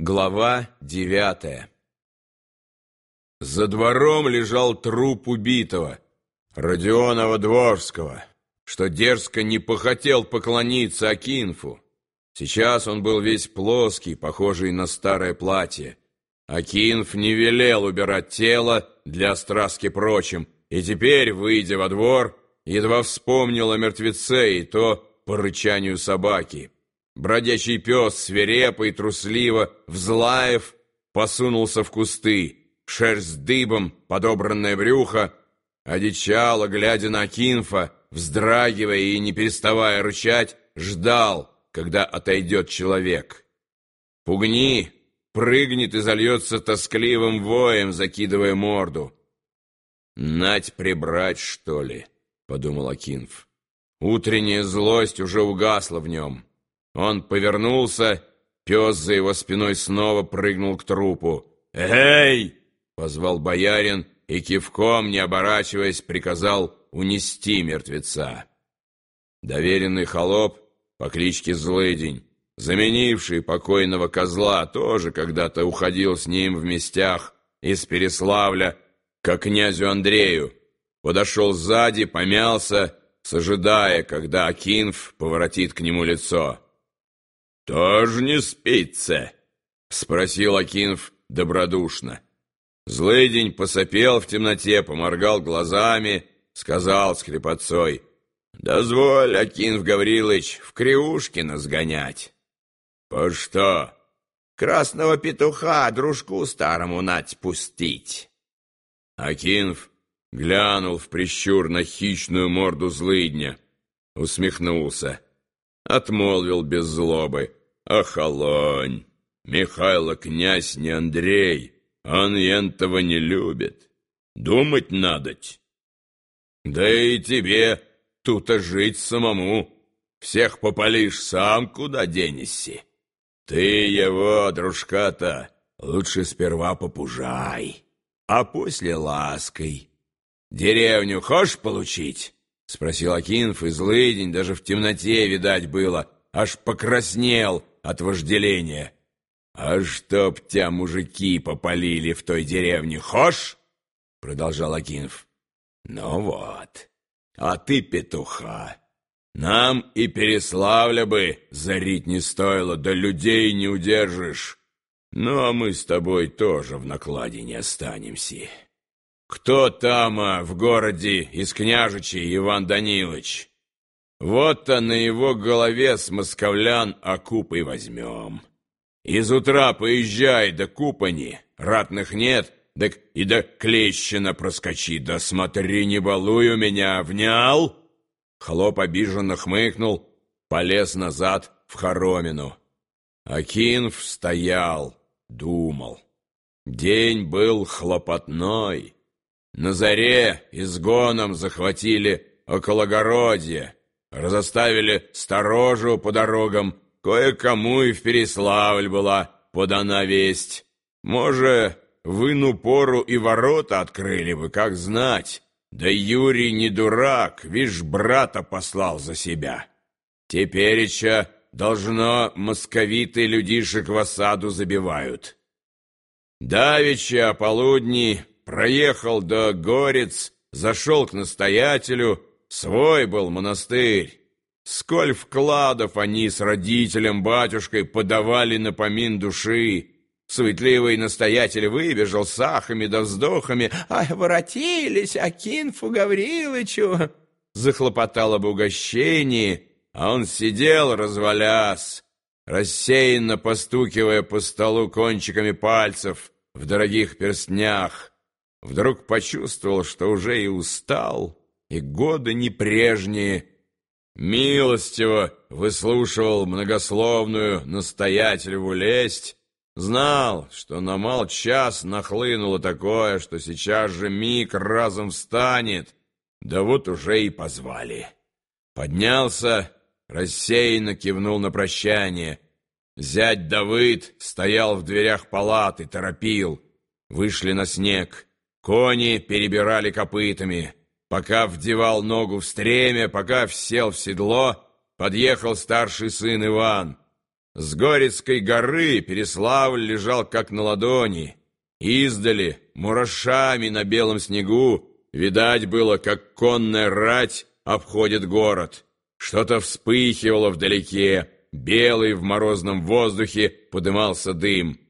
Глава девятая За двором лежал труп убитого, Родионова Дворского, что дерзко не похотел поклониться Акинфу. Сейчас он был весь плоский, похожий на старое платье. Акинф не велел убирать тело для страски прочим, и теперь, выйдя во двор, едва вспомнил о мертвеце и то по рычанию собаки. Бродячий пес, свирепо и трусливо, взлаев, посунулся в кусты, шерсть дыбом, подобранное брюхо, одичало, глядя на Кинфа, вздрагивая и не переставая рычать, ждал, когда отойдет человек. Пугни, прыгнет и зальется тоскливым воем, закидывая морду. «Нать прибрать, что ли?» — подумал Акинф. Утренняя злость уже угасла в нем. Он повернулся, пес за его спиной снова прыгнул к трупу. «Эй!» — позвал боярин и кивком, не оборачиваясь, приказал унести мертвеца. Доверенный холоп по кличке Злыдень, заменивший покойного козла, тоже когда-то уходил с ним в местях из Переславля к князю Андрею, подошел сзади, помялся, сожидая, когда Акинф поворотит к нему лицо. «Тоже не спится?» — спросил Акинф добродушно. Злыдень посопел в темноте, поморгал глазами, сказал с хрипотцой, «Дозволь, Акинф Гаврилович, в Криушкина сгонять». «По что?» «Красного петуха дружку старому нать пустить». Акинф глянул в прищур на хищную морду злыдня, усмехнулся отмолвил без злобы. «Охолонь! Михайло князь не Андрей, он ентого не любит. Думать надоть. Да и тебе тут-то жить самому. Всех попалишь сам, куда денешься. Ты его, дружка-то, лучше сперва попужай, а после лаской. Деревню хочешь получить?» — спросил Акинф, и злый даже в темноте, видать, было, аж покраснел от вожделения. «А чтоб тебя мужики попалили в той деревне, хошь?» — продолжал Акинф. «Ну вот, а ты петуха. Нам и Переславля бы зарить не стоило, да людей не удержишь. Ну, а мы с тобой тоже в накладе не останемся». Кто там а, в городе из княжичей Иван Данилович? Вот-то на его голове с московлян окупы возьмем. Из утра поезжай до Купани, ратных нет, так и до Клещина проскочи, да смотри, не балуй у меня, внял?» Хлоп обиженно хмыкнул, полез назад в хоромину. Акинф стоял, думал. День был хлопотной. На заре изгоном захватили окологородье, разоставили сторожу по дорогам, кое-кому и в Переславль была подана весть. Може, в ину пору и ворота открыли бы, как знать. Да Юрий не дурак, вишь, брата послал за себя. Тепереча, должно, московиты людишек в осаду забивают. Давича о полудни проехал до Горец, зашел к настоятелю, свой был монастырь. Сколь вкладов они с родителем, батюшкой подавали на помин души. Суетливый настоятель выбежал с ахами да вздохами. «Ай, воротились, Акинфу Гаврилычу!» Захлопотал об угощении, а он сидел, развалясь, рассеянно постукивая по столу кончиками пальцев в дорогих перстнях вдруг почувствовал, что уже и устал, и годы не прежние. Милостиво выслушивал многословную настоятелеву лесть, знал, что на мал час нахлынуло такое, что сейчас же миг разом встанет, да вот уже и позвали. Поднялся, рассеянно кивнул на прощание. Зять Давыд стоял в дверях палаты, торопил. Вышли на снег. Кони перебирали копытами. Пока вдевал ногу в стремя, пока сел в седло, подъехал старший сын Иван. С Горецкой горы Переславль лежал как на ладони. Издали, мурашами на белом снегу, видать было, как конная рать обходит город. Что-то вспыхивало вдалеке, белый в морозном воздухе подымался дым.